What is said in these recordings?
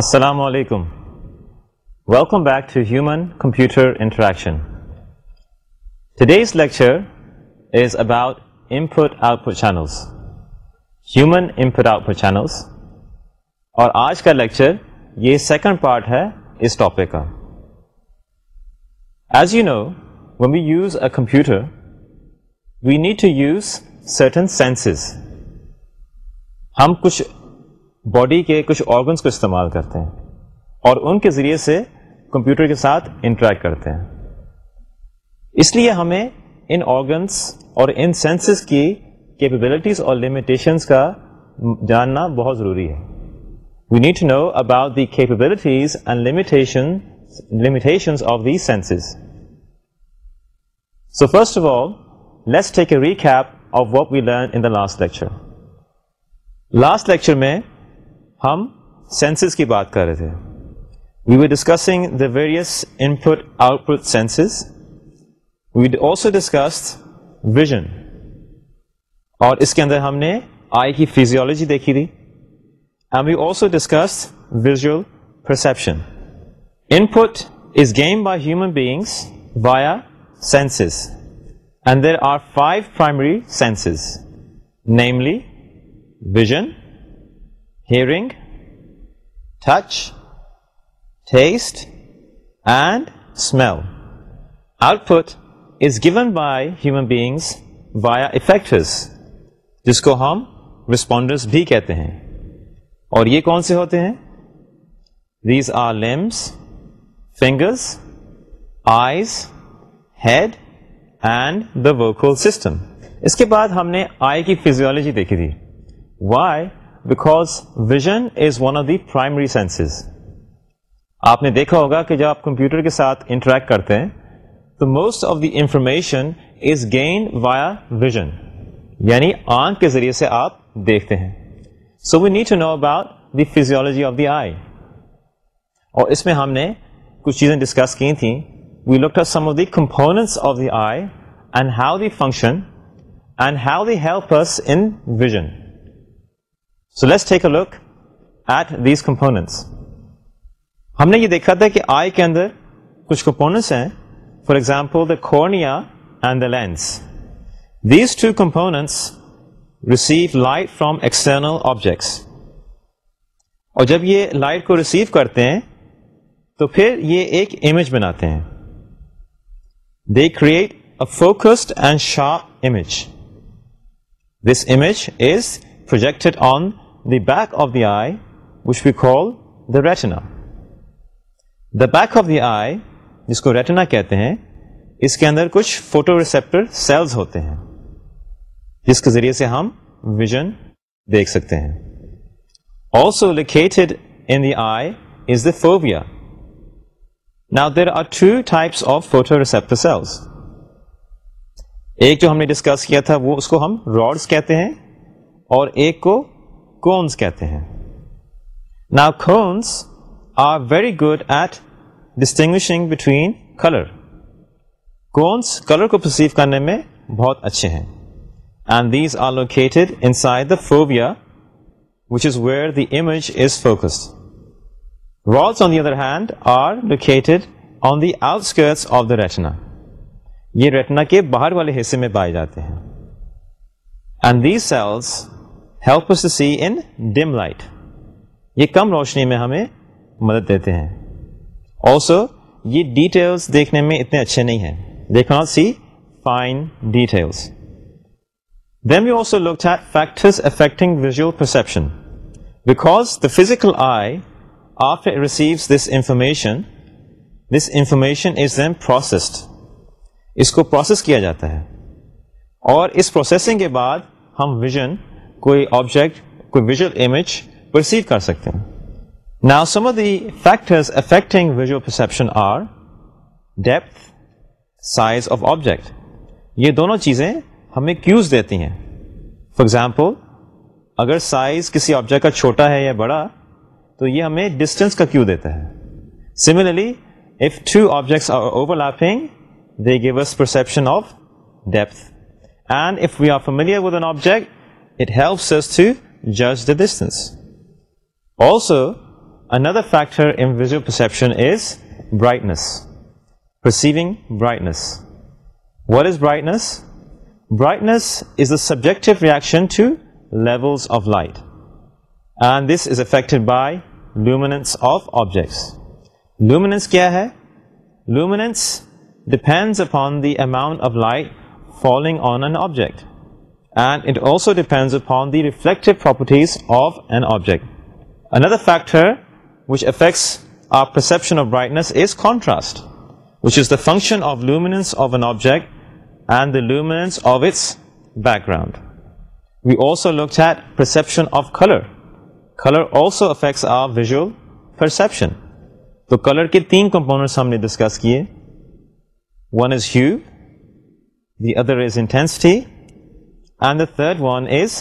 السلام علیکم welcome back to human computer interaction today's lecture is about input output channels human input output channels اور آج کا lecture یہ second part ہے اس ٹاپک کا as you know um we use a computer we need to use certain senses ہم کچھ body کے کچھ آرگنس کو استعمال کرتے ہیں اور ان کے ذریعے سے کمپیوٹر کے ساتھ انٹریکٹ کرتے ہیں اس لیے ہمیں ان آرگنس اور ان سینسز کی کیپبلٹیز اور لمیٹیشنس کا جاننا بہت ضروری ہے we need know about the capabilities and limitation so heap of what we learn in the last lecture last lecture میں ہم سینسز کی بات کر رہے تھے we we discussing the various input output senses we'd also discuss vision اور اس کے اندر ہم نے آئی کی فیزیولوجی دیکھی تھی and we also discuss visual perception input is game by human beings via senses and there are five primary senses namely vision hearing touch taste and smell output is given by human beings via effectors جس کو ہم رسپونڈرس بھی کہتے ہیں اور یہ کون سے ہوتے ہیں these are limbs finger eyes head and the ورکول system اس کے بعد ہم نے آئی کی فیزیولوجی دیکھی تھی why because vision is one of the primary senses آپ نے دیکھا ہوگا کہ جب آپ کمپیوٹر کے ساتھ انٹریکٹ کرتے ہیں تو most of the information is gained by vision یعنی آنکھ کے ذریعے سے آپ دیکھتے ہیں سو وی نی ٹو نا بات دی فزیولاجی آف دی آئی اور اس میں ہم نے کچھ چیزیں ڈسکس کی تھیں we look the components the eye and have the function and have Dev purse انزن let's take a look at these components ہم نے یہ دیکھا تھا کہ آئی کے اندر کچھ کمپوننٹس ہیں for example the cornea and the lens these two components receive light from external objects اور جب یہ لائٹ کو ریسیو کرتے ہیں تو پھر یہ ایک امیج بناتے ہیں they create a focused and sharp image this image is projected on the back of the eye which we call the retina the back of the eye جس کو ریٹنا کہتے ہیں اس کے اندر کچھ فوٹو ریسپٹر جس کے ذریعے سے ہم ویژن دیکھ سکتے ہیں also located in the eye is the fovea now there are two types of photo receptor cells ایک جو ہم نے ڈسکس کیا تھا وہ اس کو ہم راڈس کہتے ہیں اور ایک کو کونس کہتے ہیں نا cones are very good at distinguishing between colour cones colour کو پرسیو کرنے میں بہت اچھے ہیں and these are located inside the fovea which is where the image is focus walls on the other hand are located on the outskirts of the retina یہ retina کے باہر والے حصے میں پائے جاتے ہیں help see in dim light یہ کم روشنی میں ہمیں مدد دیتے ہیں آلسو یہ ڈیٹیلس دیکھنے میں اتنے اچھے نہیں ہیں دیکھنا see fine details then you also look factors affecting visual perception because the physical eye of receives this information this information is then processed اس کو پروسیس کیا جاتا ہے اور اس پروسیسنگ کے بعد ہم ویژن کوئی آبجیکٹ کوئی ویژل امیج پرسیو کر سکتے ہیں نا some of the factors affecting visual perception are depth size of object یہ دونوں چیزیں ہمیں کیوز دیتی ہیں فار ایگزامپل اگر سائز کسی آبجیکٹ کا چھوٹا ہے یا بڑا تو یہ ہمیں ڈسٹینس کا کیو دیتا ہے similarly if two objects are overlapping give us perception of depth and if we are familiar with an object It helps us to judge the distance. Also, another factor in visual perception is brightness. Perceiving brightness. What is brightness? Brightness is the subjective reaction to levels of light. And this is affected by luminance of objects. Luminance kya hai? Luminance depends upon the amount of light falling on an object. And it also depends upon the reflect properties of an object another factors contrast is the function آفنسیکٹ and background ویسو look پر تین components ہم نے discuss کیے one is hue the other is intensity and the third one is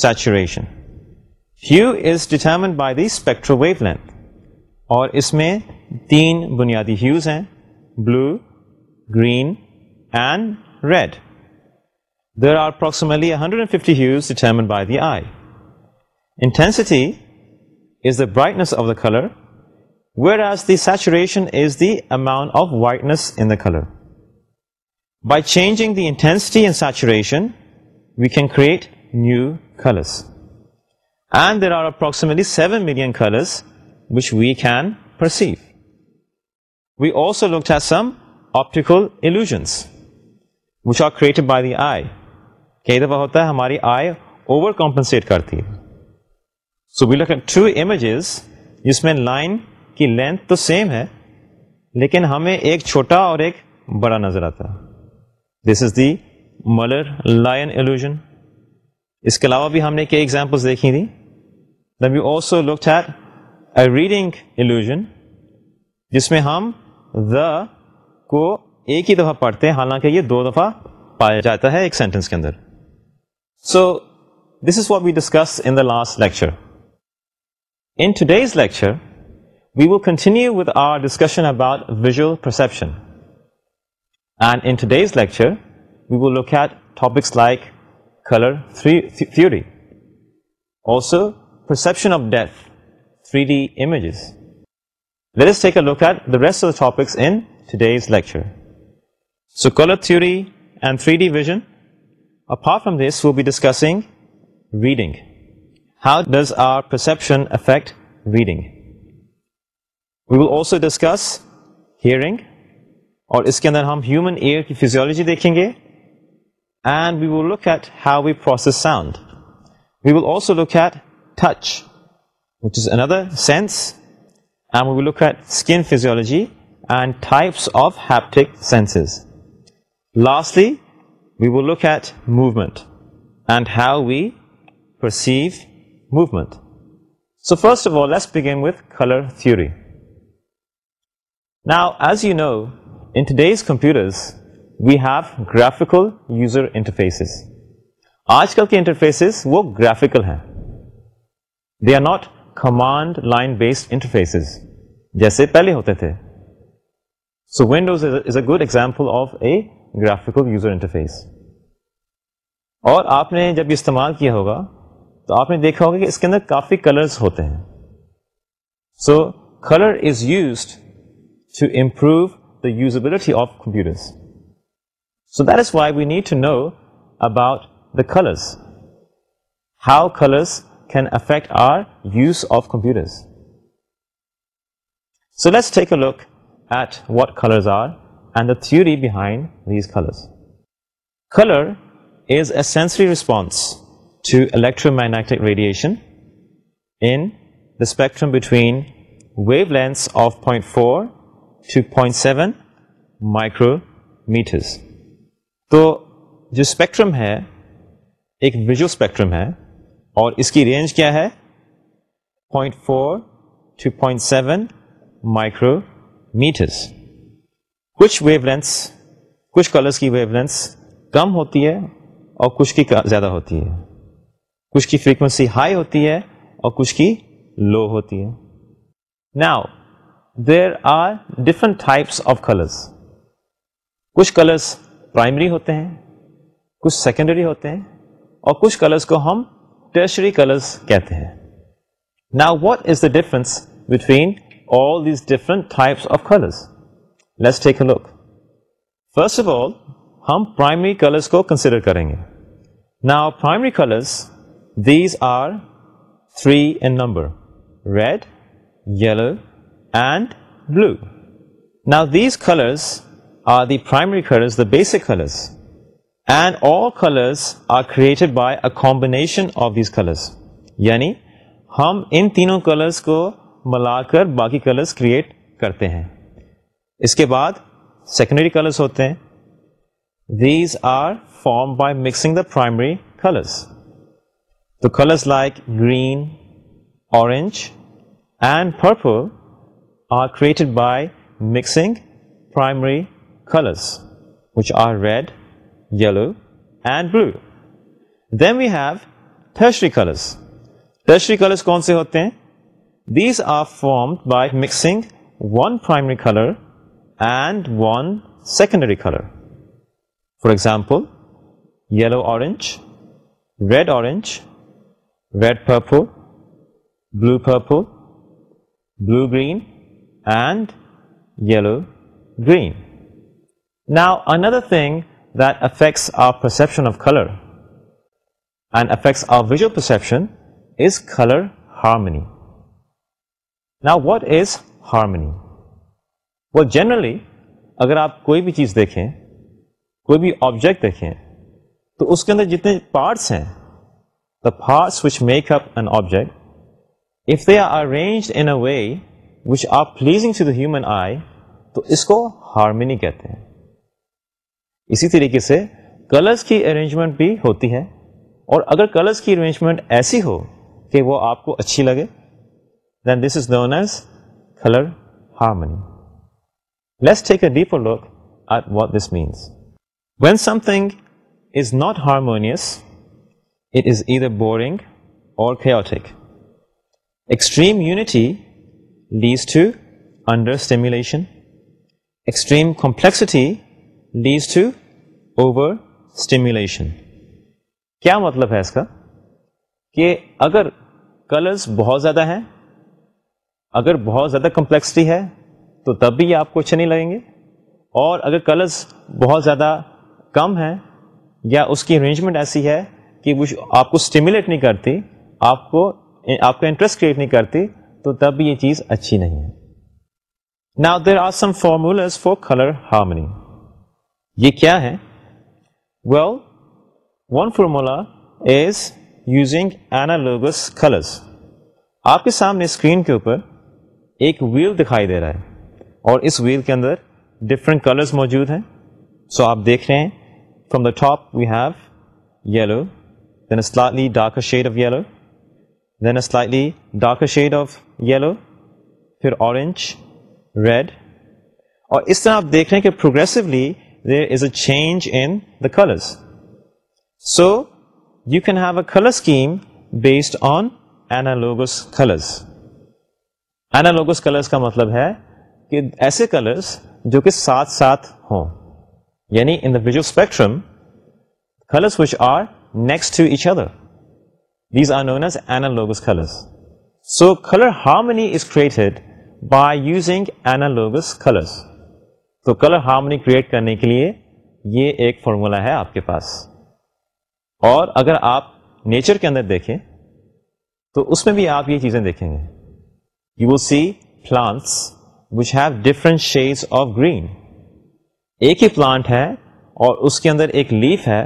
saturation hue is determined by the spectral wavelength اور اس میں تین بنیادی ہیوز ہیں blue green and red there are approximately hundred and fifty determined by the eye intensity is the brightness of the colour where are the saturation is the amount of whiteness in the colour by changing the intensity in saturation we can create new perceive. And there are at seven optical illusions which are created by the eye کئی دفعہ ہوتا ہے ہماری آئی over compensate کرتی ہے so we look images جس میں line کی لینتھ تو سیم ہے لیکن ہمیں ایک چھوٹا اور ایک بڑا نظر آتا this is the Muller Lyer illusion اس کے علاوہ بھی ہم نے کئی ایگزامپلس دیکھی تھیں also look a reading illusion جس میں ہم کو ایک ہی دفعہ پڑھتے ہیں حالانکہ یہ دو دفعہ پایا جاتا ہے ایک سینٹینس کے اندر so this is what we discuss in the last lecture in today's lecture we will continue with our discussion about visual perception and in today's lecture we will look at topics like color th theory, also perception of depth, 3D images. Let us take a look at the rest of the topics in today's lecture. So color theory and 3D vision, apart from this, we'll be discussing reading. How does our perception affect reading? We will also discuss hearing, اور اس کے اندر ہم human ear کی physiology دیکھیں گے And we will look at how we process sound. We will also look at touch, which is another sense. And we will look at skin physiology and types of haptic senses. Lastly, we will look at movement and how we perceive movement. So first of all, let's begin with color theory. Now, as you know, in today's computers, we have graphical user interfaces آج کل کے interfaces وہ graphical ہیں they are not command line based interfaces جیسے پہلے ہوتے تھے so Windows is a good example of a graphical user interface اور آپ نے جب یہ استعمال کیا ہوگا تو آپ نے دیکھا ہوگا کہ اس کے اندر کافی کلرز ہوتے ہیں so colour is used to improve the usability of computers So that is why we need to know about the colors, how colors can affect our use of computers. So let's take a look at what colors are and the theory behind these colors. Color is a sensory response to electromagnetic radiation in the spectrum between wavelengths of 0.4 to 0.7 micrometers. تو جو spectrum ہے ایک visual spectrum ہے اور اس کی range کیا ہے point four point seven micrometres کچھ ویو لینس کچھ کلرس کی ویو لینس کم ہوتی ہے اور کچھ کی زیادہ ہوتی ہے کچھ کی فریکوینسی ہائی ہوتی ہے اور کچھ کی لو ہوتی ہے now there are different types of colours کچھ کلرس پرائمری ہوتے ہیں کچھ سیکنڈری ہوتے ہیں اور کچھ کلرس کو ہم ٹرشری کلرس کہتے ہیں نا what is the difference between all these different types of colours let's take a look first of all ہم پرائمری کلرس کو کنسیڈر کریں گے نا primary colours these are three in number red yellow and blue نا these colours are the primary colours the basic and others are created by a combination of these colours یعنی ہم ان تینوں colours کو ملا کر باقی کلرس کریٹ کرتے ہیں اس کے بعد سیکنڈری کلرس ہوتے ہیں these are form by mixing the primary colours تو colours like green orange and purple are created by mixing primary red yellow and blue then we have tertiary colours tertiary colours کون سے ہوتے ہیں these are formed by mixing one primary colour and one secondary colour for example yellow orange red orange red پو blue پو blue green and yellow green Now, another thing that affects our perception of color and affects our visual perception is color harmony. Now, what is harmony? Well, generally, اگر آپ کوئی بھی چیز دیکھیں کوئی بھی آبجیکٹ دیکھیں تو اس کے اندر جتنے پارٹس ہیں the parts which make up an object if they are arranged in way which are pleasing eye تو اس کو ہارمنی کہتے ہیں اسی طریقے سے کلرز کی ارینجمنٹ بھی ہوتی ہے اور اگر کلرز کی ارینجمنٹ ایسی ہو کہ وہ آپ کو اچھی لگے then this is known as colour harmony let's take a deeper look at what this means when something is not harmonious it is either boring or extreme unity to under stimulation extreme complexity leads over stimulation کیا مطلب ہے اس کا کہ اگر colours بہت زیادہ ہیں اگر بہت زیادہ کمپلیکسٹی ہے تو تب بھی آپ کو اچھے نہیں لگیں گے اور اگر کلرس بہت زیادہ کم ہیں یا اس کی ارینجمنٹ ایسی ہے کہ وہ آپ کو اسٹیمولیٹ نہیں کرتی آپ کو آپ کو انٹرسٹ کریٹ نہیں کرتی تو تب بھی یہ چیز اچھی نہیں ہے نا there are some formulas for colour harmony یہ کیا ہے well one formula is using analogous colours آپ کے سامنے اسکرین کے اوپر ایک ویل دکھائی دے رہا ہے اور اس ویل کے اندر ڈفرینٹ کلرز موجود ہیں سو آپ دیکھ رہے ہیں from the top we have yellow then a slightly dark shade of yellow then a slightly dark shade of yellow پھر اورنج ریڈ اور اس طرح آپ دیکھ رہے ہیں کہ progressively change in the colours so you can have a colour scheme based on analogous colours analogous colours کا مطلب ہے کہ ایسے کلرس جو کہ ساتھ ساتھ ہوں یعنی انجو spectrum are next to each other these are known اینال so colour how many is کرائے یوزنگ اینالوگس کلز تو کلر ہارمونی کریٹ کرنے کے لیے یہ ایک فارمولا ہے آپ کے پاس اور اگر آپ نیچر کے اندر دیکھیں تو اس میں بھی آپ یہ چیزیں دیکھیں گے you will see plants which have different shades of green ایک ہی پلانٹ ہے اور اس کے اندر ایک لیف ہے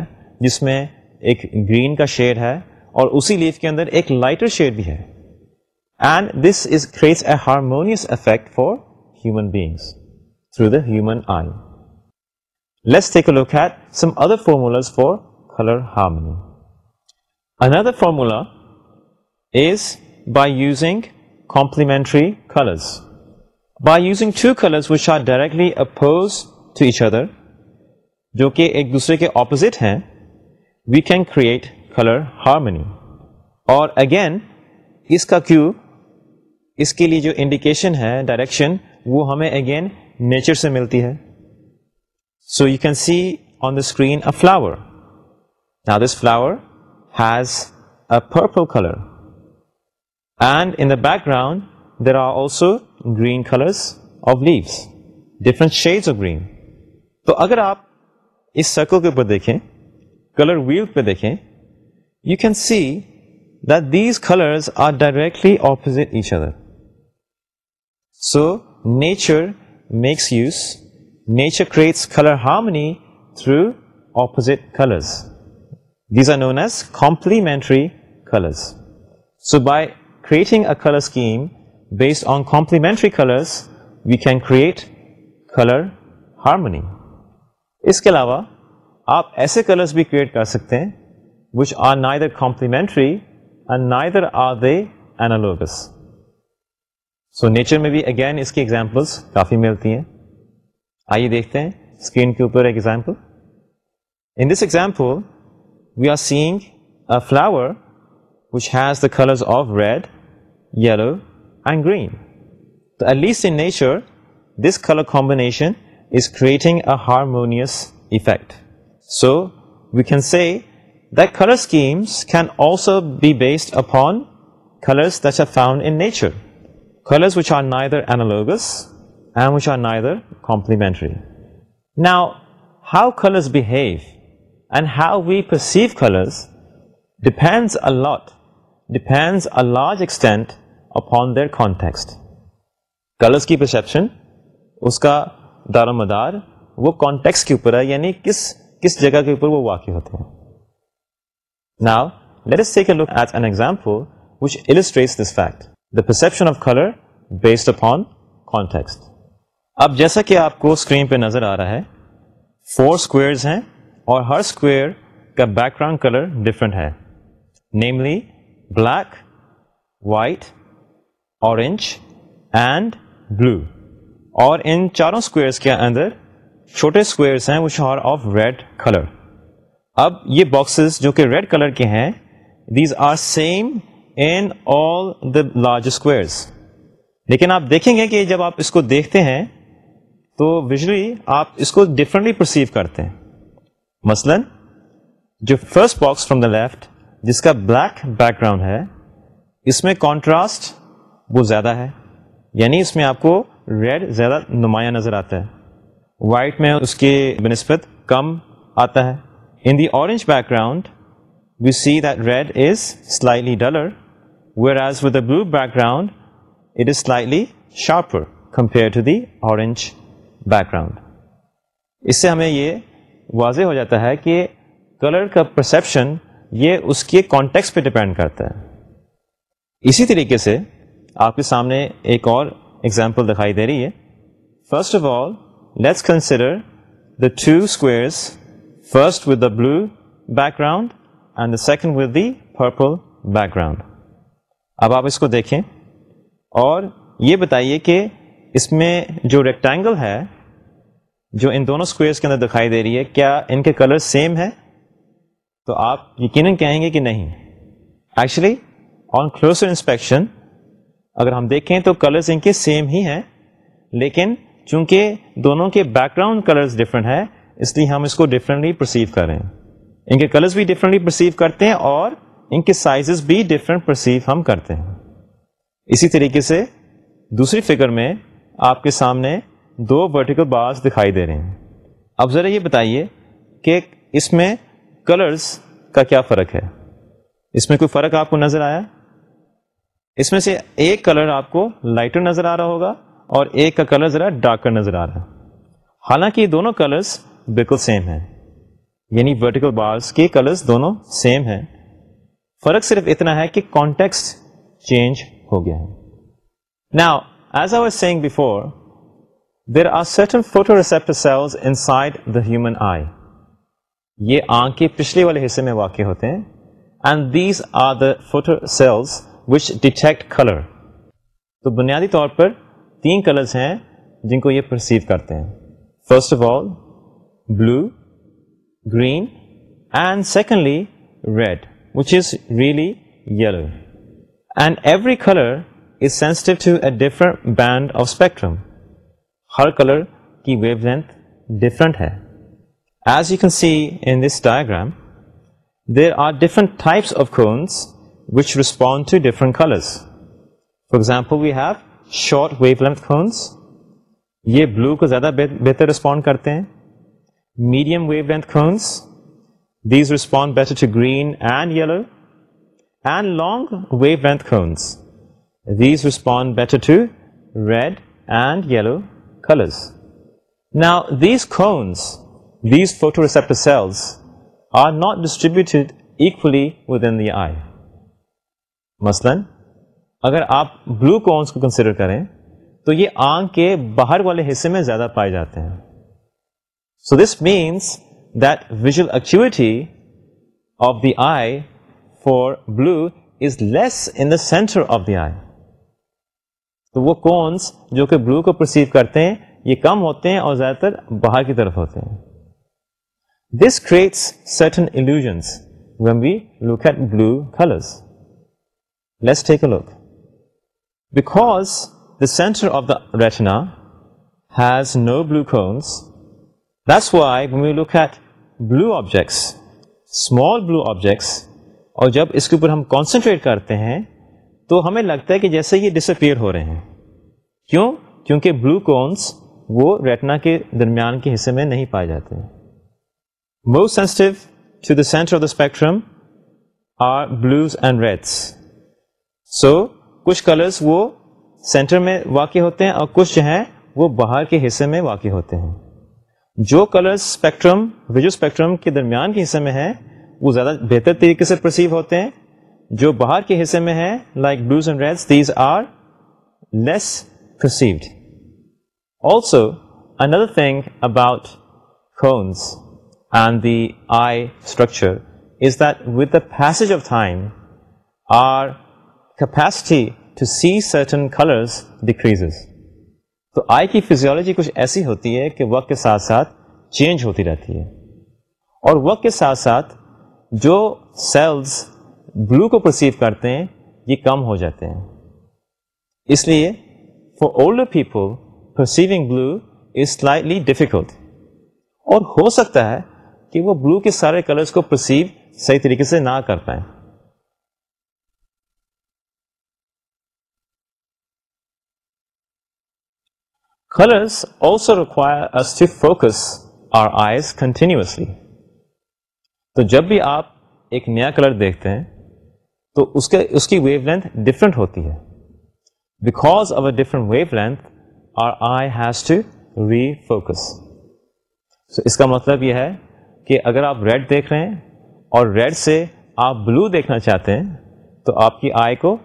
جس میں ایک گرین کا شیڈ ہے اور اسی لیف کے اندر ایک لائٹر شیڈ بھی ہے and this is creates a harmonious effect for human beings through دامن I look at some other formulas for colour harmony another formula is by using complementary colours by using two colour which are directly oppose to each other جو کہ ایک دوسرے کے opposite ہیں we can create colour harmony اور again اس کا کیو اس کے لیے جو انڈیکیشن ہے ڈائریکشن وہ ہمیں اگین نیچر سے ملتی ہے so you can see on the screen a flower نا this flower has a purple colour and in the background there are also green colours of leaves different shades of green تو اگر آپ اس circle کے اوپر دیکھیں colour wheel پہ دیکھیں you can see these colours are directly opposite each other so nature makes use nature creates colour harmony through opposite colours these are known as complementary colours so by creating a colour scheme based on complementary colours we can create colour harmony اس کے علاوہ آپ ایسے colours بھی create کر سکتے ہیں which are نا ادھر کامپلیمنٹری اینڈ نا ادھر are they analogous so nature میں بھی اگین اس کی ایگزامپلس کافی ملتی ہیں آئیے دیکھتے ہیں اسکرین کے اوپر ایک example in this example we are seeing a flower which has the colours of red yellow and green تو at least in nature this colour combination is creating a harmonious effect so we can see that colour schemes can also be based upon colour that are found in nature large extent upon their context colours کی perception اس کا دار و مدار وہ context کے اوپر ہے یعنی کس کس جگہ کے اوپر وہ واقع ہوتے ہیں now let a look as an example which this fact the perception of colour based upon context اب جیسا کہ آپ کو اسکرین پہ نظر آ رہا ہے فور اسکویئرز ہیں اور ہر اسکویئر کا بیک گراؤنڈ کلر ڈفرنٹ ہے namely black white orange and blue اور ان چاروں اسکویئرس کے اندر چھوٹے اسکویئرس ہیں which are of red colour اب یہ باکسز جو کہ ریڈ کلر کے ہیں these are same in all the large squares لیکن آپ دیکھیں گے کہ جب آپ اس کو دیکھتے ہیں تو ویژلی آپ اس کو ڈفرینٹلی پرسیو کرتے ہیں مثلاً جو first box from the left جس کا بلیک بیک گراؤنڈ ہے اس میں کانٹراسٹ وہ زیادہ ہے یعنی اس میں آپ کو ریڈ زیادہ نمایاں نظر آتا ہے وائٹ میں اس کے بنسبت کم آتا ہے in the orange background we see that red is slightly duller whereas with the blue background it is slightly sharper compare to the background. Background اس سے ہمیں یہ واضح ہو جاتا ہے کہ کلر کا پرسیپشن یہ اس کے کانٹیکس پہ ڈپینڈ کرتا ہے اسی طریقے سے آپ کے سامنے ایک اور ایگزامپل دکھائی دے رہی ہے first of all let's consider the two squares first with the blue background and the second with the purple background اب آپ اس کو دیکھیں اور یہ بتائیے کہ اس میں جو ریکٹینگل ہے جو ان دونوں اسکوئرس کے اندر دکھائی دے رہی ہے کیا ان کے کلر سیم ہے تو آپ یقیناً کہیں گے کہ نہیں ایکچولی آن کلوزر انسپیکشن اگر ہم دیکھیں تو کلرز ان کے سیم ہی ہیں لیکن چونکہ دونوں کے بیک گراؤنڈ کلرز ڈفرینٹ ہیں اس لیے ہم اس کو ڈفرینٹلی پرسیو کریں ان کے کلرز بھی ڈفرینٹلی پرسیو کرتے ہیں اور ان کے سائزز بھی ڈفرینٹ پرسیو ہم کرتے ہیں اسی طریقے سے دوسری فگر میں آپ کے سامنے دو ورٹیکل بارز دکھائی دے رہے ہیں اب ذرا یہ بتائیے کہ اس میں کلرز کا کیا فرق ہے اس میں کوئی فرق آپ کو نظر آیا اس میں سے ایک کلر آپ کو لائٹر نظر آ رہا ہوگا اور ایک کا کلر ذرا ڈارکر نظر آ رہا ہے حالانکہ یہ دونوں کلرز بالکل سیم ہیں یعنی ورٹیکل بارز کے کلرز دونوں سیم ہیں فرق صرف اتنا ہے کہ کانٹیکس چینج ہو گیا ہے نا as was seeing before there are certain photoreceptor cells inside the human eye یہ آنکھ کے پچھلے والے حصے میں واقع ہوتے ہیں and these are the photo cells which detect colour تو بنیادی طور پر تین کلرز ہیں جن کو یہ پرسیو کرتے ہیں first of all blue green and secondly red which is really yellow and every colour is sensitive a different band of spectrum ہر کلر کی ویو لینتھ ڈفرنٹ ہے as you can see in this histogram there are different types of cones which respond to different colours for example we have short wavelength cones یہ blue کو زیادہ بہتر respond کرتے ہیں medium wavelength خونس cells are not distributed ایک eye مثلاً اگر آپ بلو کونس کو کنسیڈر کریں تو یہ آنکھ کے باہر والے حصے میں زیادہ پائے جاتے ہیں so this means of the eye for blue is less in the centre of the eye تو وہ کونس جو کہ بلو کو پرسیو کرتے ہیں یہ کم ہوتے ہیں اور زیادہ تر باہر کی طرف ہوتے ہیں this creates certain سٹنس when we look at blues let a look because the centre of the retina has no blue cones جب اس کے اوپر ہم کانسنٹریٹ کرتے ہیں تو ہمیں لگتا ہے کہ جیسے یہ ڈسپیئر ہو رہے ہیں کیوں کیونکہ بلو کونس وہ ریٹنا کے درمیان کے حصے میں نہیں پائے جاتے to the centre of the spectrum are blues and reds so کچھ کلرس وہ سینٹر میں واقع ہوتے ہیں اور کچھ جو ہیں وہ باہر کے حصے میں واقع ہوتے ہیں جو کلر اسپیکٹرم ویژو اسپیکٹرم کے درمیان کے حصے میں ہیں وہ زیادہ بہتر طریقے سے پرسیو ہوتے ہیں جو باہر کے حصے میں ہیں like blues and reds these are less perceived also another thing about and the eye structure is that with the passage of time our capacity to see certain colours decreases تو eye کی physiology کچھ ایسی ہوتی ہے کہ وقت کے ساتھ ساتھ چینج ہوتی رہتی ہے اور وقت کے ساتھ ساتھ جو سیلز بلو کو پرسیو کرتے ہیں یہ کم ہو جاتے ہیں اس لیے for older people perceiving blue is slightly difficult اور ہو سکتا ہے کہ وہ بلو کے سارے کلرز کو پرسیو صحیح طریقے سے نہ کر پائیں colours also require focus our eyes continuously تو جب بھی آپ ایک نیا کلر دیکھتے ہیں تو اس کے اس کی ویو لینتھ ڈفرینٹ ہوتی ہے because of a different wavelength our eye has to refocus so اس کا مطلب یہ ہے کہ اگر آپ ریڈ دیکھ رہے ہیں اور ریڈ سے آپ بلو دیکھنا چاہتے ہیں تو آپ کی آئی کو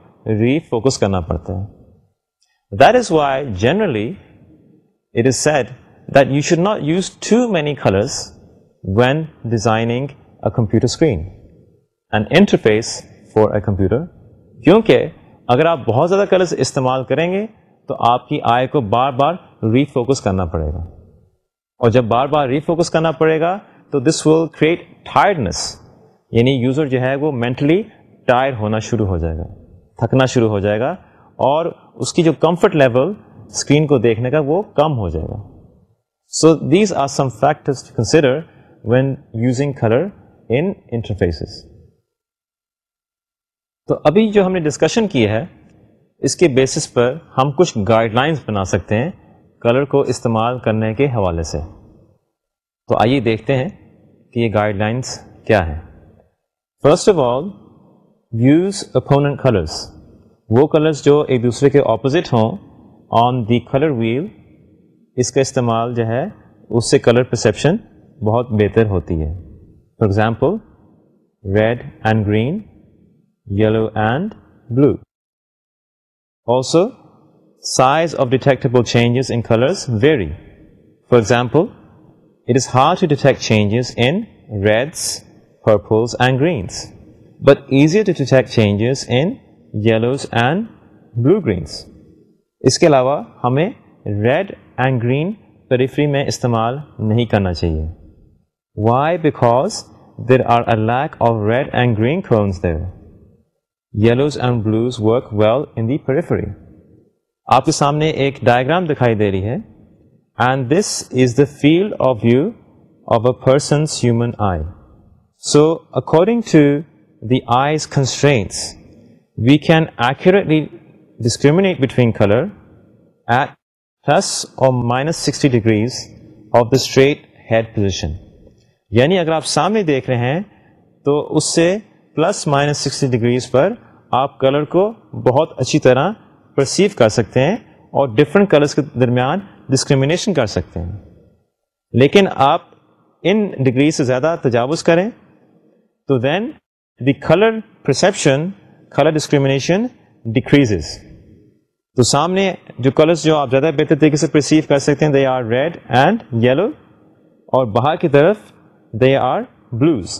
ری فوکس کرنا پڑتا ہے that is why generally it is said that you should not use too many colours when designing a computer screen and interface for a computer کیونکہ اگر آپ بہت زیادہ کلرز استعمال کریں گے تو آپ کی آئے کو بار بار ری فوکس کرنا پڑے گا اور جب بار بار ری فوکس کرنا پڑے گا تو دس ول کریٹ ٹائرڈنس یعنی یوزر جو ہے وہ مینٹلی ٹائر ہونا شروع ہو جائے گا تھکنا شروع ہو جائے گا اور اس کی جو کمفرٹ لیول اسکرین کو دیکھنے کا وہ کم ہو جائے گا so these are some to consider when using colour interface تو ابھی جو ہم نے ڈسکشن کی ہے اس کے بیسس پر ہم کچھ گائڈ لائنس بنا سکتے ہیں کلر کو استعمال کرنے کے حوالے سے تو آئیے دیکھتے ہیں کہ یہ گائڈ لائنس کیا ہے first of all use opponent colours وہ کلرس جو ایک دوسرے کے اپوزٹ ہوں آن دی کلر ویل اس کا استعمال جو ہے اس سے کلر پرسیپشن بہت بہتر ہوتی ہے for example red and green yellow and blue also size of detectable changes in colours vary for example it is hard to detect changes in reds purples and greens but easier to detect changes in yellows and blue greens اس کے علاوہ ہمیں red and green periphery میں استعمال نہیں کرنا چاہیے why because there are a lack of red and green greens there yellows and blues work well in the periphery آپ کے سامنے ایک ڈائگرام دکھائی دے رہی ہے and this is the field of view of a persons human eye so according to the eyes کنسٹری we can accurately discriminate between colour plus or minus sixty degrees of the straight head position یعنی اگر آپ سامنے دیکھ رہے ہیں تو اس سے پلس مائنس سکسٹی ڈگریز پر آپ کلر کو بہت اچھی طرح پرسیو کر سکتے ہیں اور ڈفرینٹ کلرس کے درمیان ڈسکریمنیشن کر سکتے ہیں لیکن آپ ان ڈگریز سے زیادہ تجاوز کریں تو then the colour perception colour discrimination decrease تو سامنے جو کلرس جو آپ زیادہ بہتر طریقے سے پرسیو کر سکتے ہیں they are red and yellow اور باہر کی طرف دے آر بلوز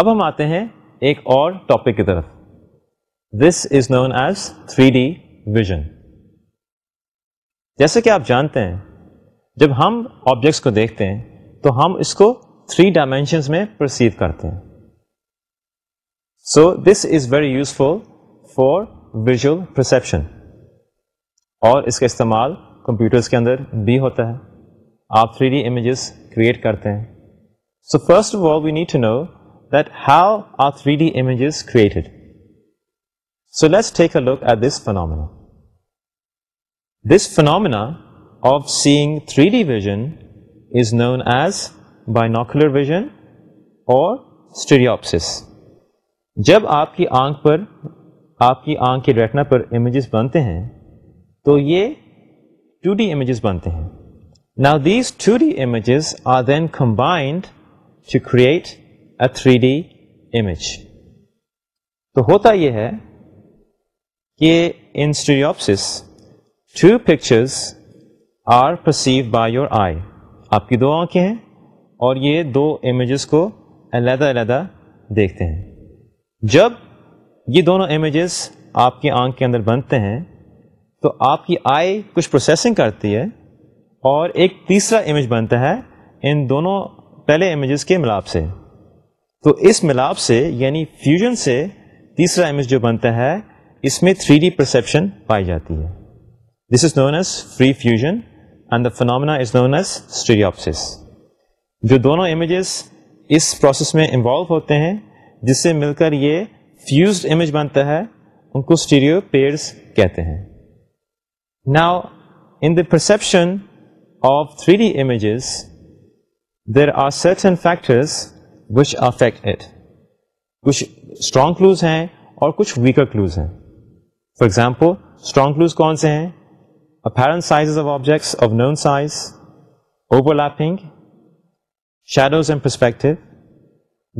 اب ہم آتے ہیں ایک اور ٹاپک کی طرف this is known as three D vision جیسے کہ آپ جانتے ہیں جب ہم آبجیکٹس کو دیکھتے ہیں تو ہم اس کو تھری ڈائمینشنس میں پرسیو کرتے ہیں so this is very useful for perception اور اس کا استعمال کمپیوٹرس کے اندر بھی ہوتا ہے آپ تھری ڈی امیجز کریٹ کرتے ہیں so first of all we need to know that how are three D images created so let's take a look at this phenomena this phenomena of seeing three D vision is known as by vision اور stereopsis جب آپ کی آنکھ پر آپ کی آنکھ کے retina پر images بنتے ہیں تو یہ ٹو ڈی امیجز بنتے ہیں نا these two D images are then combined to create a three D image تو ہوتا یہ ہے کہ in stereopsis two pictures are perceive by your eye آپ کی دو آنکھیں ہیں اور یہ دو امیجز کو علیحدہ علیحدہ دیکھتے ہیں جب یہ دونوں امیجز آپ کے آنکھ کے اندر بنتے ہیں تو آپ کی آئی کچھ پروسیسنگ کرتی ہے اور ایک تیسرا امیج بنتا ہے ان دونوں پہلے امیجز کے ملاپ سے تو اس ملاپ سے یعنی فیوژن سے تیسرا امیج جو بنتا ہے اس میں تھری ڈی پرسیپشن پائی جاتی ہے this is known as free fusion and the phenomena is known as stereo جو دونوں امیجز اس پروسیس میں انوالو ہوتے ہیں جس سے مل کر یہ فیوزڈ امیج بنتا ہے ان کو اسٹیریو پیئرس کہتے ہیں now in the perception of three D images there are certain factors which affect it کچھ اسٹرانگ کلوز ہیں اور کچھ ویکر کلوز ہیں فار ایگزامپل اسٹرانگ کلوز کون سے ہیں apparent size of objects of known size overlapping shadows and perspective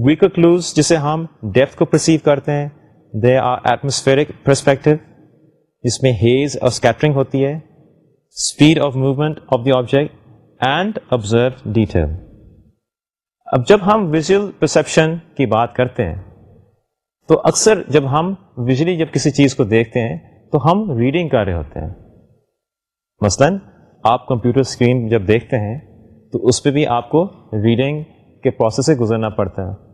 weaker clues جسے ہم ڈیپتھ کو پرسیو کرتے ہیں دے آر ایٹموسفیئرک پرسپیکٹو جس میں ہیز اور اسکیٹرنگ ہوتی ہے speed of movement of the object and observe detail اب جب ہم ویژل پرسپشن کی بات کرتے ہیں تو اکثر جب ہم ویژلی جب کسی چیز کو دیکھتے ہیں تو ہم ریڈنگ کر رہے ہوتے ہیں مثلاً آپ کمپیوٹر اسکرین جب دیکھتے ہیں تو اس پہ بھی آپ کو ریڈنگ کے پروسیس سے گزرنا پڑتا ہے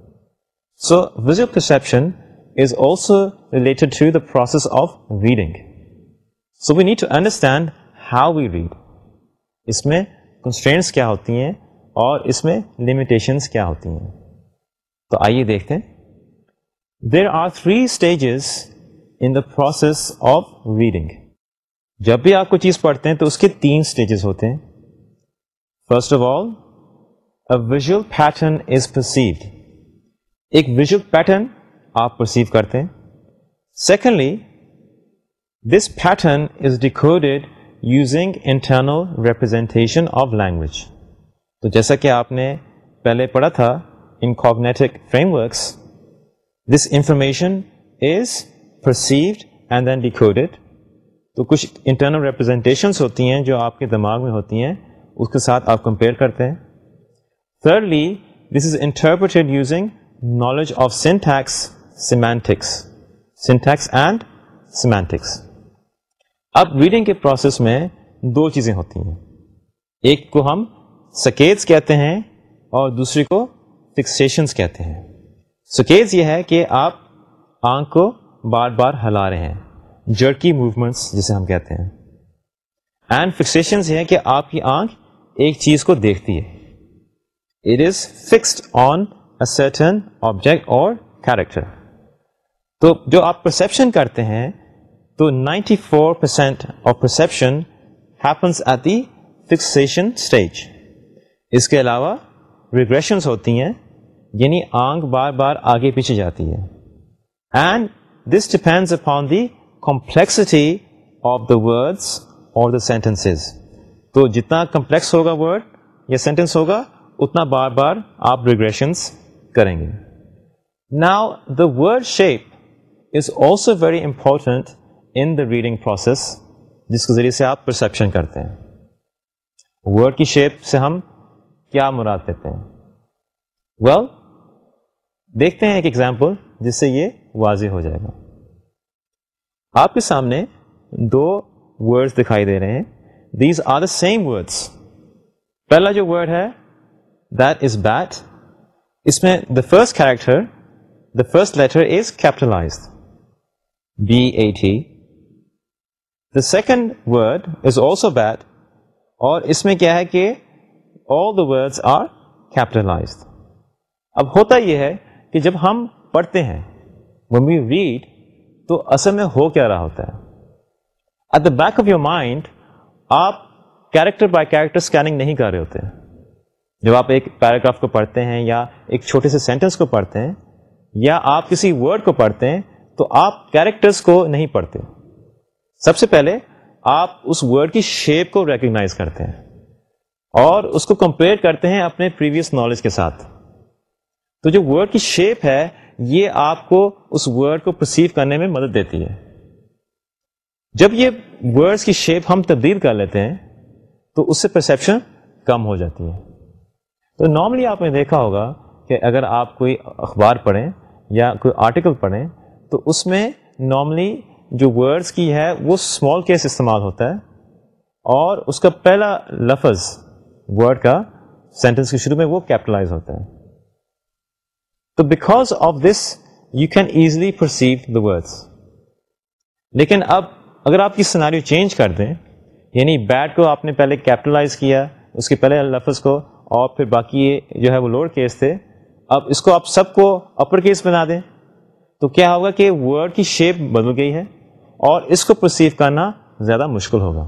so visual perception is also related through the process of reading so we need to understand how we read اس میں کنسٹرینٹس کیا ہوتی ہیں اور اس میں لمیٹیشنس کیا ہوتی ہیں تو آئیے دیکھتے ہیں there are three stages in the process of reading جب بھی آپ کو چیز پڑھتے ہیں تو اس کے تین اسٹیجز ہوتے ہیں first of all visual pattern is perceived ایک ویژل پیٹرن آپ پرسیو کرتے ہیں secondly this pattern is using internal representation of language تو جیسا کہ آپ نے پہلے پڑھا تھا in cognitive frameworks this information is perceived and then تو کچھ انٹرنل ریپرزینٹیشنس ہوتی ہیں جو آپ کے دماغ میں ہوتی ہیں اس کے ساتھ آپ کمپیئر کرتے ہیں thirdly this is interpreted using knowledge of syntax semantics syntax and semantics اب ریڈنگ کے پروسیس میں دو چیزیں ہوتی ہیں ایک کو ہم سکیز کہتے ہیں اور دوسری کو فکسیشنس کہتے ہیں سکیز یہ ہے کہ آپ آنکھ کو بار بار ہلا رہے ہیں جڑ موومنٹس جسے ہم کہتے ہیں اینڈ فکسیشنس یہ ہے کہ آپ کی آنکھ ایک چیز کو دیکھتی ہے it is fixed on certain object اور کیریکٹر تو جو آپ پرسیپشن کرتے ہیں تو ninety four percent of perception happens at the fixation stage اس کے علاوہ ریگریشنس ہوتی ہیں یعنی آنکھ بار بار آگے پیچھے جاتی ہے and this upon the complexity of the words اور سینٹینسز تو جتنا کمپلیکس ہوگا ورڈ یا سینٹینس ہوگا اتنا بار بار آپ ریگریشنس کریں گے now the word shape is also very important in the reading process جس کے ذریعے سے آپ پرسپشن کرتے ہیں ورڈ کی شیپ سے ہم کیا مراد دیتے ہیں ویل دیکھتے ہیں ایک ایگزامپل جس سے یہ واضح ہو جائے گا آپ کے سامنے دو ورڈس دکھائی دے رہے ہیں these are the same words پہلا جو ورڈ ہے دیٹ از بیٹ اس میں the first character the first letter is capitalise B A T the second word is also bed اور اس میں کیا ہے کہ all the word are capitalized اب ہوتا یہ ہے کہ جب ہم پڑھتے ہیں ممی ریڈ تو اصل میں ہو کیا رہا ہوتا ہے at the back of your mind آپ کیریکٹر بائی کیریکٹر اسکیننگ نہیں کر رہے ہوتے ہیں جب آپ ایک پیراگراف کو پڑھتے ہیں یا ایک چھوٹے سے سینٹنس کو پڑھتے ہیں یا آپ کسی ورڈ کو پڑھتے ہیں تو آپ کیریکٹرس کو نہیں پڑھتے سب سے پہلے آپ اس ورڈ کی شیپ کو ریکگنائز کرتے ہیں اور اس کو کمپیئر کرتے ہیں اپنے پریویس نالج کے ساتھ تو جو ورڈ کی شیپ ہے یہ آپ کو اس ورڈ کو پرسیو کرنے میں مدد دیتی ہے جب یہ ورڈس کی شیپ ہم تبدیل کر لیتے ہیں تو اس سے پرسیپشن کم ہو جاتی ہے تو نارملی آپ نے دیکھا ہوگا کہ اگر آپ کوئی اخبار پڑھیں یا کوئی آرٹیکل پڑھیں تو اس میں نارملی جو ورڈس کی ہے وہ اسمال کیس استعمال ہوتا ہے اور اس کا پہلا لفظ ورڈ کا سینٹنس کے شروع میں وہ کیپٹلائز ہوتا ہے تو because of this you can easily perceive the words لیکن اب اگر آپ کی سناریو چینج کر دیں یعنی بیڈ کو آپ نے پہلے کیپٹلائز کیا اس کے پہلے لفظ کو اور پھر باقی یہ جو ہے وہ لوور کیس تھے اب اس کو آپ سب کو اپر کیس بنا دیں تو کیا ہوگا کہ ورڈ کی شیپ بدل گئی ہے اور اس کو پرسیو کرنا زیادہ مشکل ہوگا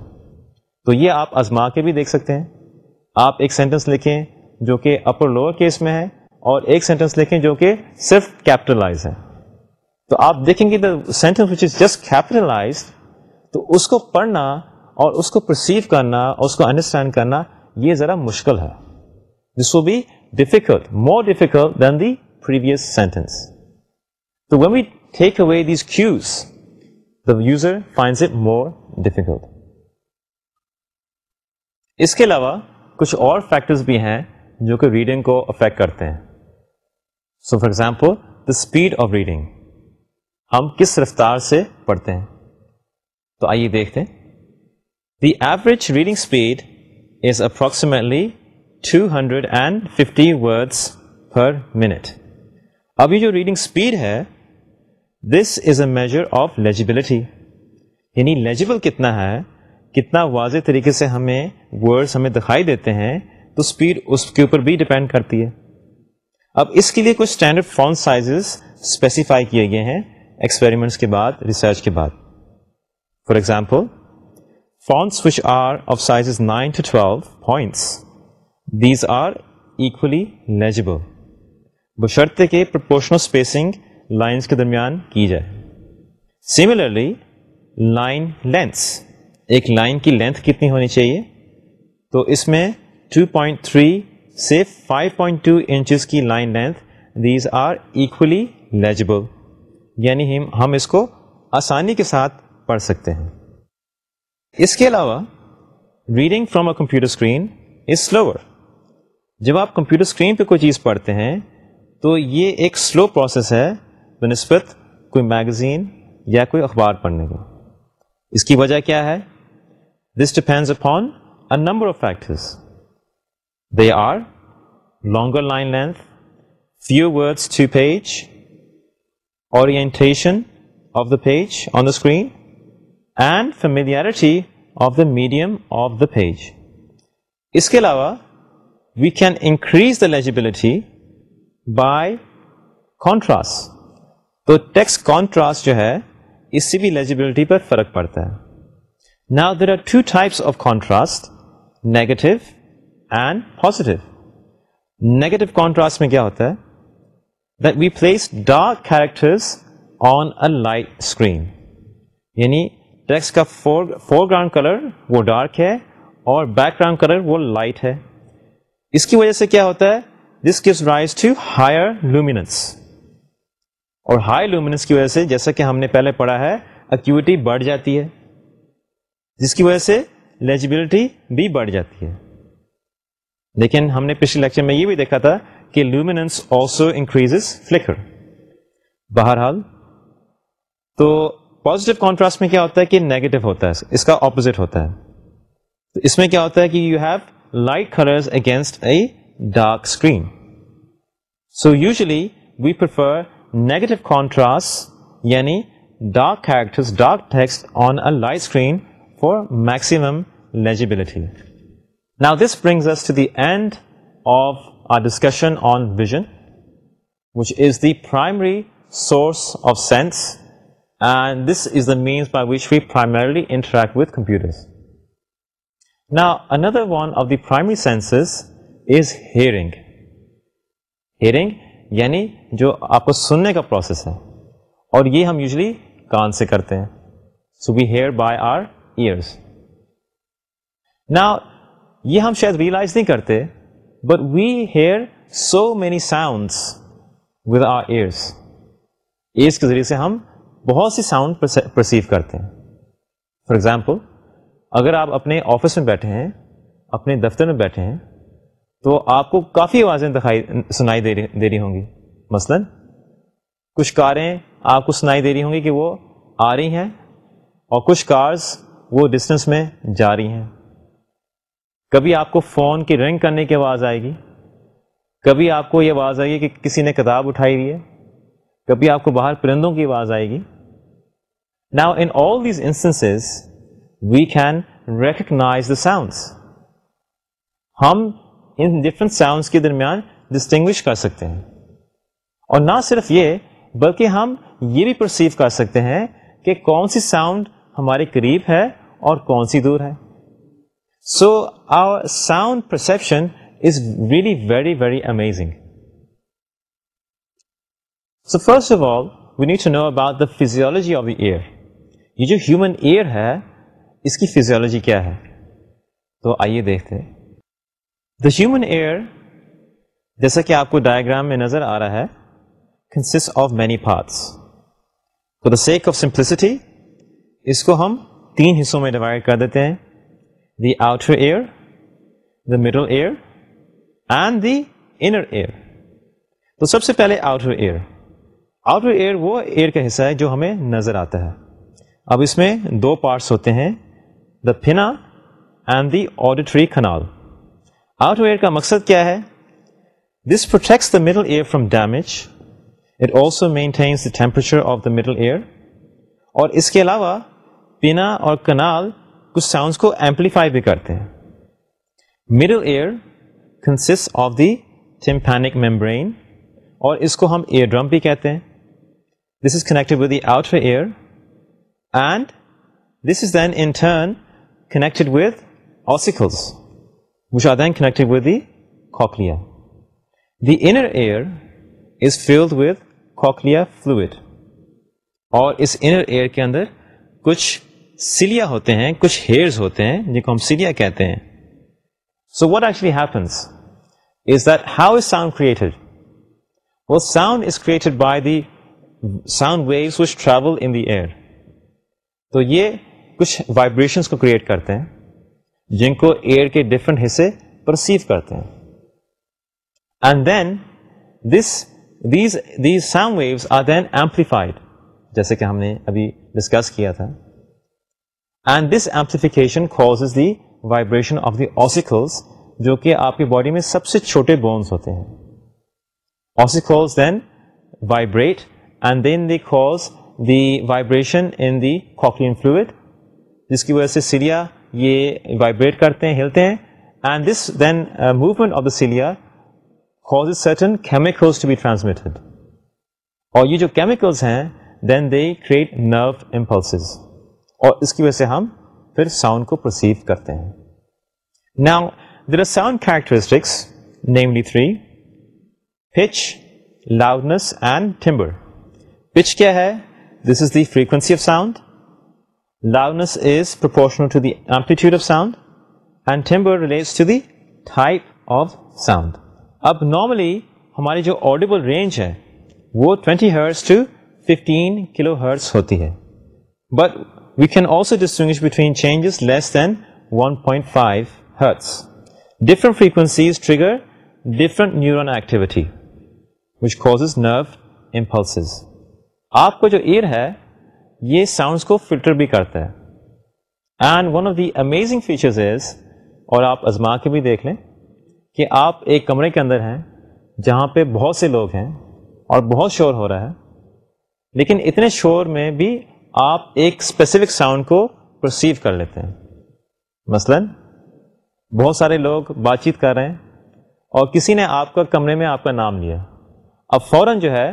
تو یہ آپ آزما کے بھی دیکھ سکتے ہیں آپ ایک سینٹنس لکھیں جو کہ اپر لوور کیس میں ہے اور ایک سینٹنس لکھیں جو کہ صرف کیپٹلائز ہے تو آپ دیکھیں گے the sentence which is just capitalize تو اس کو پڑھنا اور اس کو پرسیو کرنا اور اس کو انڈرسٹینڈ کرنا یہ ذرا مشکل ہے would be difficult more difficult than the previous sentence تو when we take away these cues the user finds it more difficult اس کے علاوہ کچھ اور فیکٹرز بھی ہیں جو کہ ریڈنگ کو افیکٹ کرتے ہیں so for example the speed of reading ہم کس رفتار سے پڑھتے ہیں تو آئیے دیکھتے ہیں the average reading speed is approximately two hundred and fifty words per minute ابھی جو ریڈنگ اسپیڈ ہے this is a measure of legibility یعنی لیجیبل کتنا ہے کتنا واضح طریقے سے ہمیں ورڈس ہمیں دکھائی دیتے ہیں تو اسپیڈ اس کے اوپر بھی ڈپینڈ کرتی ہے اب اس کے لیے کچھ اسٹینڈرڈ فون سائزز اسپیسیفائی کیے گئے ہیں ایکسپیریمنٹس کے بعد ریسرچ کے بعد for example fonts which are of size points these are equally legible بشرط کے پرپورشنل اسپیسنگ لائنس کے درمیان کی جائے سملرلی لائن لینتھس ایک لائن کی لینتھ کتنی ہونی چاہیے تو اس میں 2.3 سے 5.2 پوائنٹ کی line length these are equally legible یعنی ہم اس کو آسانی کے ساتھ پڑھ سکتے ہیں اس کے علاوہ reading from a computer screen is slower جب آپ کمپیوٹر اسکرین پہ کوئی چیز پڑھتے ہیں تو یہ ایک سلو پروسیس ہے بنسبت کوئی میگزین یا کوئی اخبار پڑھنے کو اس کی وجہ کیا ہے this depends upon a number of factors they are longer line length few words to page orientation of the page on the screen and familiarity of the medium of the page اس کے علاوہ we can increase the legibility by contrast تو text contrast جو ہے اس سے بھی legibility پر فرق پڑتا ہے نا there are two types of contrast negative and positive negative contrast میں کیا ہوتا ہے that we place dark characters on a light screen یعنی ٹیکسٹ کا فور فور گراؤنڈ کلر وہ ڈارک ہے اور بیک گراؤنڈ کلر وہ لائٹ ہے اس کی وجہ سے کیا ہوتا ہے this gives rise to higher luminance اور ہائی لومیننس کی وجہ سے جیسا کہ ہم نے پہلے پڑھا ہے اکیوٹی بڑھ جاتی ہے جس کی وجہ سے لیجیبلٹی بھی بڑھ جاتی ہے لیکن ہم نے پچھلے لیکچر میں یہ بھی دیکھا تھا کہ لومینس آلسو انکریز فلیکر بہرحال تو پازیٹیو کانٹراسٹ میں کیا ہوتا ہے کہ نیگیٹو ہوتا ہے اس کا اپوزٹ ہوتا ہے تو اس میں کیا ہوتا ہے کہ you have light colors against a dark screen. So usually we prefer negative contrasts, yani dark characters, dark text on a light screen for maximum legibility. Now this brings us to the end of our discussion on vision, which is the primary source of sense, and this is the means by which we primarily interact with computers. Another one of the primary senses is hearing hearing یعنی جو آپ کو سننے کا process ہے اور یہ ہم یوزلی کان سے کرتے ہیں so we hear by our ears نا یہ ہم شاید ریئلائز نہیں کرتے but we hear so many sounds with our ears ears کے ذریعے سے ہم بہت سی ساؤنڈ پرسیو کرتے ہیں فار ایگزامپل اگر آپ اپنے آفس میں بیٹھے ہیں اپنے دفتر میں بیٹھے ہیں تو آپ کو کافی آوازیں دکھائی سنائی دے رہی ہوں گی مثلا کچھ کاریں آپ کو سنائی دے رہی ہوں گی کہ وہ آ رہی ہیں اور کچھ کارز وہ ڈسٹینس میں جا رہی ہیں کبھی آپ کو فون کی رنگ کرنے کی آواز آئے گی کبھی آپ کو یہ آواز آئے گی کہ کسی نے کتاب اٹھائی ہوئی ہے کبھی آپ کو باہر پرندوں کی آواز آئے گی now in all these instances we can recognise the sounds ہم ان ڈفرینٹ ساؤنڈس کے درمیان ڈسٹنگوش کر سکتے ہیں اور نہ صرف یہ بلکہ ہم یہ بھی پرسیو کر سکتے ہیں کہ کون سی ساؤنڈ ہمارے قریب ہے اور کون سی دور ہے so our sound perception is really very very amazing so first of all we need to know about the physiology of the ear یہ جو ہیومن ایئر ہے اس کی فیزیولوجی کیا ہے تو آئیے دیکھتے دا ہیومن ایئر جیسا کہ آپ کو ڈائگرام میں نظر آ رہا ہے consist of many parts for the sake of simplicity اس کو ہم تین حصوں میں ڈیوائڈ کر دیتے ہیں the outer ear the middle ear and the inner ear تو سب سے پہلے آؤٹر ایئر آؤٹر ایئر وہ ایئر کا حصہ ہے جو ہمیں نظر آتا ہے اب اس میں دو پارٹس ہوتے ہیں the pinna and the auditory canal out ear کا مقصد کیا ہے this protects the middle ear from damage it also maintains the temperature of the middle ear اور اس کے علاوہ پینا اور کنال کچھ ساؤنڈس کو ایمپلیفائی بھی کرتے ہیں middle ear consist of the thick membrane اور اس کو ہم ایئر ڈرم بھی کہتے ہیں this is connected with the out ear and this is then in turn connected with اوسیک وہ چاہتے ہیں connected with the cochlea the in ear is filled with cochlea fluid اور اس ان ایئر کے اندر کچھ سلیا ہوتے ہیں کچھ ہیئرز ہوتے ہیں جن کو ہم سیلیا کہتے ہیں so what actually happens how is sound created is created by these vowel ان کچھ وائبریشنس کو کریٹ کرتے ہیں جن کو ایئر کے ڈفرینٹ حصے پرسیو کرتے ہیں and then this these these sound waves are then amplified جیسے کہ ہم نے ابھی ڈسکس کیا تھا and this amplification cause the vibration of the ossicles جو کہ آپ کی باڈی میں سب سے چھوٹے بونس ہوتے ہیں ossicles then vibrate and then the cause the vibration in the کوکلین فلوئڈ جس کی وجہ سے سیلیا یہ وائبریٹ کرتے ہیں ہلتے ہیں and this then movement of the cilia cause certain chemicals to be transmitted اور یہ جو کیمیکلس ہیں then they create nerve impulse اور اس کی وجہ سے ہم پھر ساؤنڈ کو پرسیو کرتے ہیں our sound characteristics three pitch loudness and pitch کیا ہے this is the frequency of sound loudness is proportional اب نارملی ہماری جو آڈیبل رینج ہے وہ ٹوینٹی ہر fifteen kilo Hare but we can also distinguish between changes less than one point five her frequencies trigger different neuron activity which cause nerve impulses آپ کو جو ear ہے یہ ساؤنڈس کو فلٹر بھی کرتا ہے and one of the amazing features is اور آپ آزما کے بھی دیکھ لیں کہ آپ ایک کمرے کے اندر ہیں جہاں پہ بہت سے لوگ ہیں اور بہت شور ہو رہا ہے لیکن اتنے شور میں بھی آپ ایک اسپیسیفک ساؤنڈ کو پرسیو کر لیتے ہیں مثلا بہت سارے لوگ بات چیت کر رہے ہیں اور کسی نے آپ کا کمرے میں آپ کا نام لیا اب فوراً جو ہے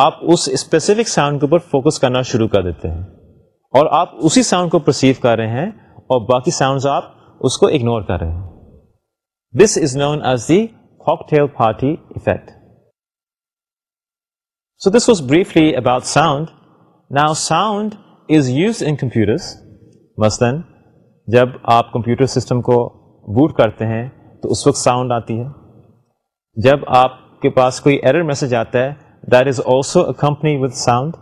آپ اس اسپیسیفک ساؤنڈ کے اوپر فوکس کرنا شروع کر دیتے ہیں اور آپ اسی ساؤنڈ کو پرسیو کر رہے ہیں اور باقی ساؤنڈ آپ اس کو اگنور کر رہے ہیں this is known as the party effect so this was briefly about sound now sound is use in computer مثلاً جب آپ کمپیوٹر سسٹم کو بوٹ کرتے ہیں تو اس وقت ساؤنڈ آتی ہے جب آپ کے پاس کوئی ایرر میسج آتا ہے that is also company with sound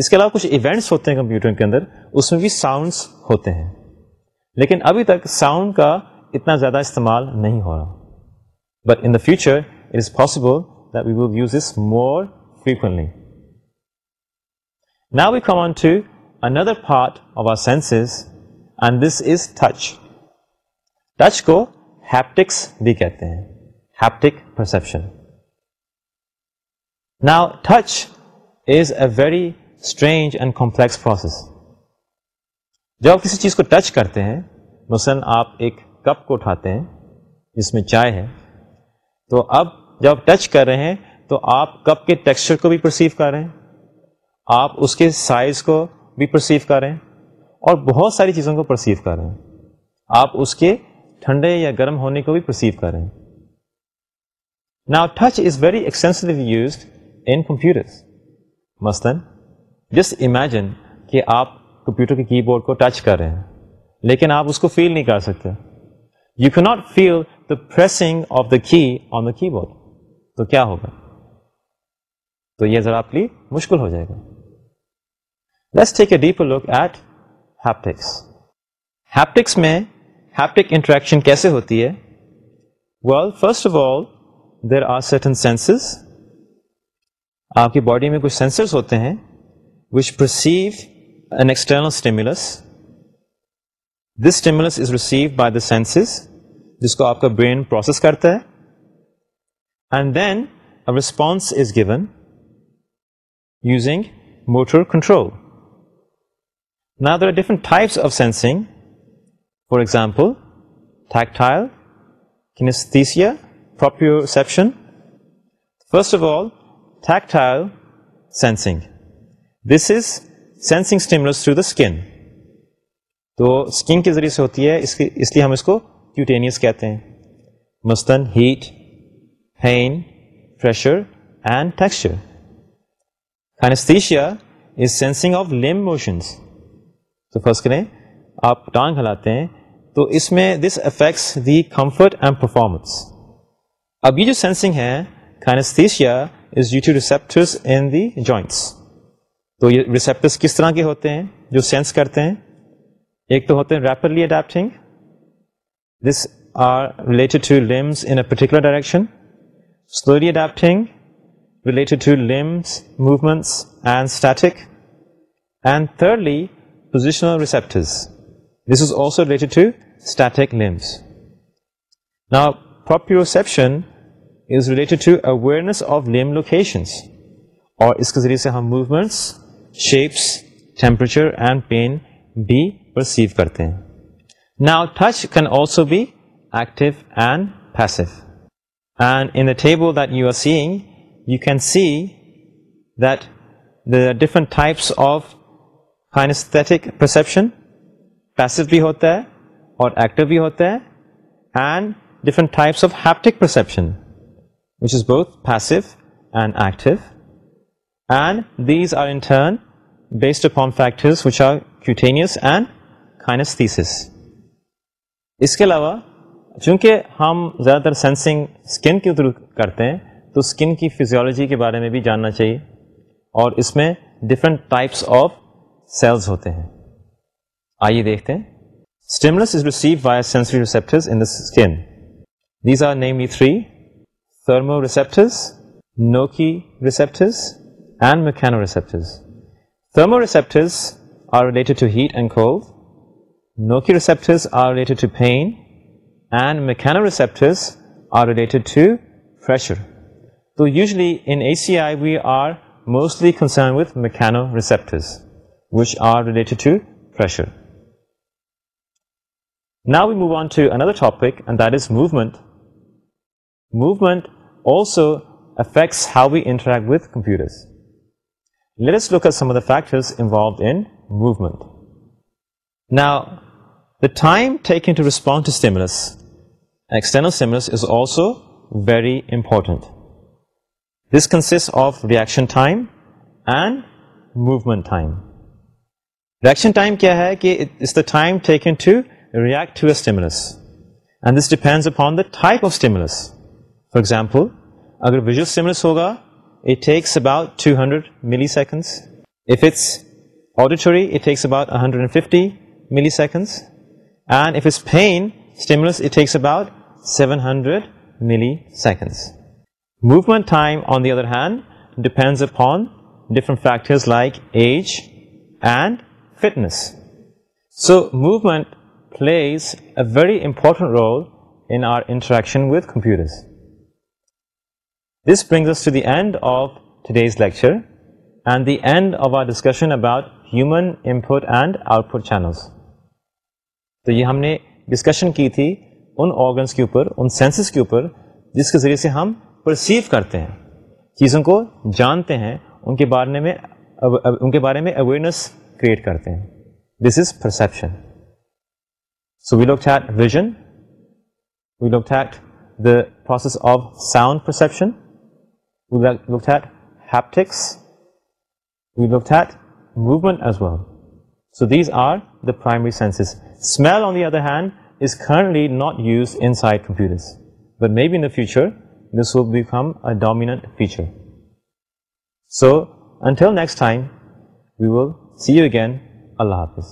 اس کے علاوہ کچھ ایونٹس ہوتے ہیں کمپیوٹر کے اندر اس میں بھی ساؤنڈس ہوتے ہیں لیکن ابھی تک ساؤنڈ کا اتنا زیادہ استعمال نہیں ہو رہا but in the future it is possible that we will use this more frequently نا we come on to another part of our senses and this is touch touch کو ہیپٹکس بھی کہتے ہیں haptic perception now touch is a very strange and complex process جب آپ کسی چیز کو ٹچ کرتے ہیں مثلاً آپ ایک کپ کو اٹھاتے ہیں جس میں چائے ہے تو اب جب آپ ٹچ کر رہے ہیں تو آپ کپ کے ٹیکسچر کو بھی پرسیو کر رہے ہیں آپ اس کے سائز کو بھی پرسیو کر رہے ہیں اور بہت ساری چیزوں کو پرسیو کر رہے ہیں آپ اس کے ٹھنڈے یا گرم ہونے کو بھی پرسیو کر رہے ہیں نا touch is very extensively used in computers مثلاً جسٹ امیجن کہ آپ کمپیوٹر کے کی بورڈ کو ٹچ کر رہے ہیں لیکن آپ اس کو فیل نہیں کر سکتے یو کی not feel the pressing of the key on the keyboard تو کیا ہوگا تو یہ ذرا آپ لیے مشکل ہو جائے گا let's take a deep look at haptics haptics میں ہیپٹک انٹریکشن کیسے ہوتی ہے well first of all there are certain senses آپ کی باڈی میں کچھ سینسرس ہوتے ہیں which perceive an external this stimulus is receive by the senses جس کو آپ کا برین پروسیس کرتا ہے and then response is given using motor control نا there are different types of sensing for example tactile proprioception first of all tactile sensing. This is sensing stimulus through the skin. تو skin کے ذریعے سے ہوتی ہے اس لیے ہم اس کو کیوٹینیس کہتے ہیں مستن ہیٹ ہین pressure and texture kinesthesia is sensing of limb motions تو فرض کریں آپ ٹانگ ہلاتے ہیں تو اس میں this affects the comfort and performance اب یہ جو سینسنگ ہے کینستیشیا تو طرح کے ہوتے ہیں جو سینس کرتے ہیں ایک تو ہوتے ہیں particular directions of limb locations اور اس کے ذریعے سے ہم movements shapes temperature and pain بھی پرسیو کرتے ہیں now touch can also be active and passive and in the table that you are seeing you can see that they different types of ہائنسک پرسپشن پیسو بھی ہوتا ہے اور active بھی ہوتا ہے and different types of haptic perception which is in passive and active and these are based upon kinesthesis. اس کے علاوہ چونکہ ہم زیادہ تر سینسنگ اسکن کے تھرو کرتے ہیں تو اسکن کی فزیولوجی کے بارے میں بھی جاننا چاہیے اور اس میں ڈفرینٹ ٹائپس آف سیلز ہوتے ہیں آئیے دیکھتے ہیں stimulus is receive by the skin these are name three thermoreceptors, nochereceptors, and mechanoreceptors. Thermoreceptors are related to heat and cold. Nochereceptors are related to pain, and mechanoreceptors are related to pressure. So usually in ACI we are mostly concerned with mechanoreceptors, which are related to pressure. Now we move on to another topic, and that is movement. Movements how we interact with computer کیا ہے کہ For example, agar visual stimulus hoga, it takes about 200 milliseconds. If it's auditory, it takes about 150 milliseconds. And if it's pain stimulus, it takes about 700 milliseconds. Movement time, on the other hand, depends upon different factors like age and fitness. So, movement plays a very important role in our interaction with computers. This پر end of today's lecture and the end of our discussion about human and output channels تو یہ ہم نے discussion کی تھی ان organs کے اوپر ان senses کے اوپر جس کے ذریعے سے ہم پرسیو کرتے ہیں چیزوں کو جانتے ہیں ان کے بارے میں ان کے بارے میں اویئرنیس کریٹ کرتے ہیں this is perception so we look at vision we look at the process of sound perception We looked at haptics. We looked at movement as well. So these are the primary senses. Smell, on the other hand, is currently not used inside computers. But maybe in the future, this will become a dominant feature. So, until next time, we will see you again. Allah Hafiz.